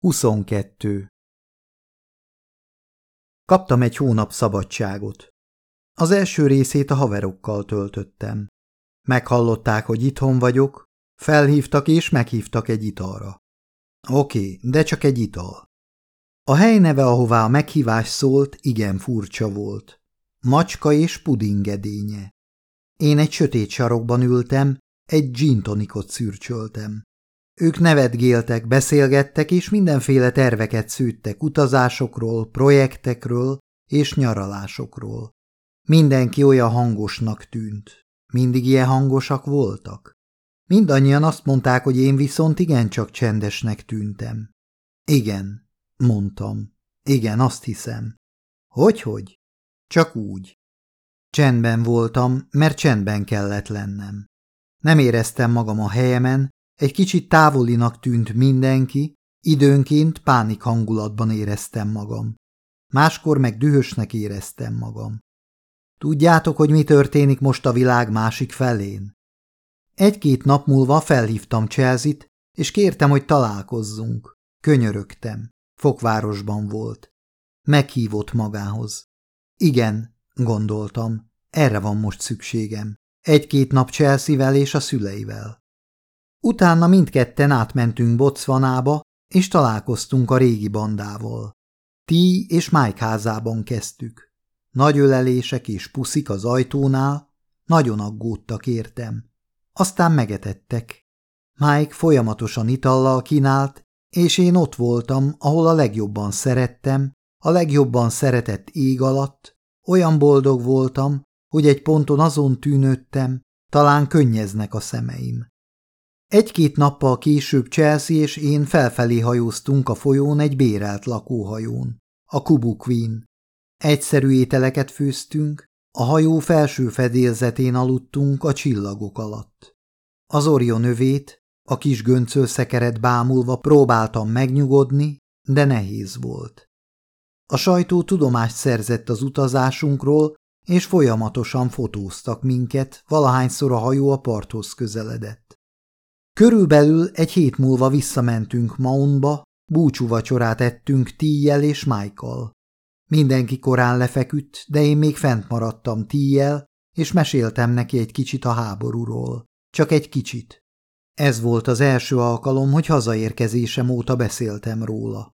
22. Kaptam egy hónap szabadságot. Az első részét a haverokkal töltöttem. Meghallották, hogy itthon vagyok, felhívtak és meghívtak egy italra. Oké, de csak egy ital. A hely neve, ahová a meghívás szólt, igen furcsa volt. Macska és pudingedénye. Én egy sötét sarokban ültem, egy gin tonikot szürcsöltem. Ők nevetgéltek, beszélgettek, és mindenféle terveket szűttek utazásokról, projektekről és nyaralásokról. Mindenki olyan hangosnak tűnt. Mindig ilyen hangosak voltak. Mindannyian azt mondták, hogy én viszont igencsak csendesnek tűntem. Igen, mondtam. Igen, azt hiszem. Hogyhogy? Csak úgy. Csendben voltam, mert csendben kellett lennem. Nem éreztem magam a helyemen, egy kicsit távolinak tűnt mindenki, időnként pánik hangulatban éreztem magam. Máskor meg dühösnek éreztem magam. Tudjátok, hogy mi történik most a világ másik felén? Egy-két nap múlva felhívtam Chelsea-t, és kértem, hogy találkozzunk. Könyörögtem. Fokvárosban volt. Meghívott magához. Igen, gondoltam, erre van most szükségem. Egy-két nap Chelsea-vel és a szüleivel. Utána mindketten átmentünk Botswanába, és találkoztunk a régi bandával. Ti és Mike házában kezdtük. Nagy ölelések és puszik az ajtónál, nagyon aggódtak értem. Aztán megetettek. Mike folyamatosan itallal kínált, és én ott voltam, ahol a legjobban szerettem, a legjobban szeretett ég alatt, olyan boldog voltam, hogy egy ponton azon tűnődtem, talán könnyeznek a szemeim. Egy-két nappal később Chelsea és én felfelé hajóztunk a folyón egy bérelt lakóhajón, a Kubu Queen. Egyszerű ételeket főztünk, a hajó felső fedélzetén aludtunk a csillagok alatt. Az Orion övét, a kis göncölszekeret bámulva próbáltam megnyugodni, de nehéz volt. A sajtó tudomást szerzett az utazásunkról, és folyamatosan fotóztak minket, valahányszor a hajó a parthoz közeledett. Körülbelül egy hét múlva visszamentünk Mountba, búcsúvacsorát ettünk Tíjjel és Michael. Mindenki korán lefeküdt, de én még fent maradtam Tíjjel, és meséltem neki egy kicsit a háborúról. Csak egy kicsit. Ez volt az első alkalom, hogy hazaérkezésem óta beszéltem róla.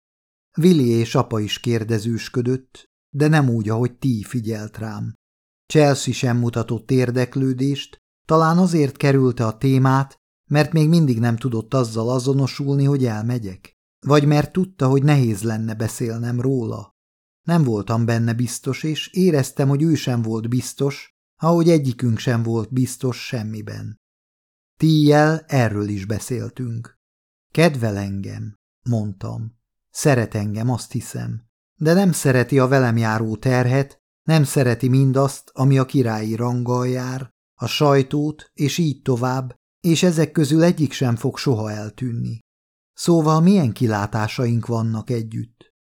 Vili és apa is kérdezősködött, de nem úgy, ahogy ti figyelt rám. Chelsea sem mutatott érdeklődést, talán azért kerülte a témát, mert még mindig nem tudott azzal azonosulni, hogy elmegyek. Vagy mert tudta, hogy nehéz lenne beszélnem róla. Nem voltam benne biztos, és éreztem, hogy ő sem volt biztos, ahogy egyikünk sem volt biztos semmiben. Tíjjel erről is beszéltünk. Kedvel engem, mondtam. Szeret engem, azt hiszem. De nem szereti a velem járó terhet, nem szereti mindazt, ami a királyi ranggal jár, a sajtót, és így tovább, és ezek közül egyik sem fog soha eltűnni. Szóval milyen kilátásaink vannak együtt?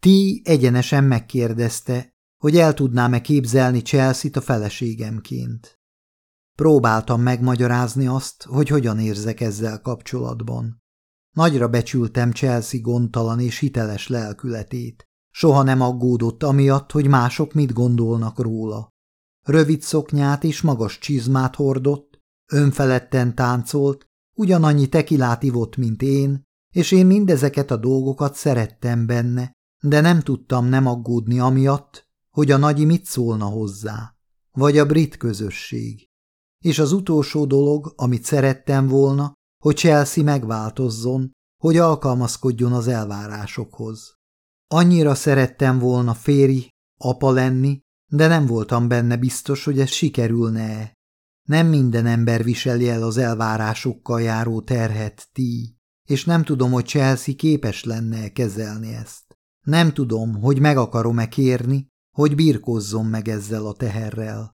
Ti egyenesen megkérdezte, hogy el tudnám-e képzelni Chelsea-t a feleségemként. Próbáltam megmagyarázni azt, hogy hogyan érzek ezzel kapcsolatban. Nagyra becsültem Chelsea gondtalan és hiteles lelkületét. Soha nem aggódott amiatt, hogy mások mit gondolnak róla. Rövid szoknyát és magas csizmát hordott, önfeledten táncolt, ugyanannyi tekilát ivott, mint én, és én mindezeket a dolgokat szerettem benne, de nem tudtam nem aggódni amiatt, hogy a nagyi mit szólna hozzá, vagy a brit közösség. És az utolsó dolog, amit szerettem volna, hogy Chelsea megváltozzon, hogy alkalmazkodjon az elvárásokhoz. Annyira szerettem volna férj, apa lenni, de nem voltam benne biztos, hogy ez sikerülne-e. Nem minden ember viseli el az elvárásokkal járó terhet, ti, és nem tudom, hogy Chelsea képes lenne -e kezelni ezt. Nem tudom, hogy meg akarom-e kérni, hogy birkozzon meg ezzel a teherrel.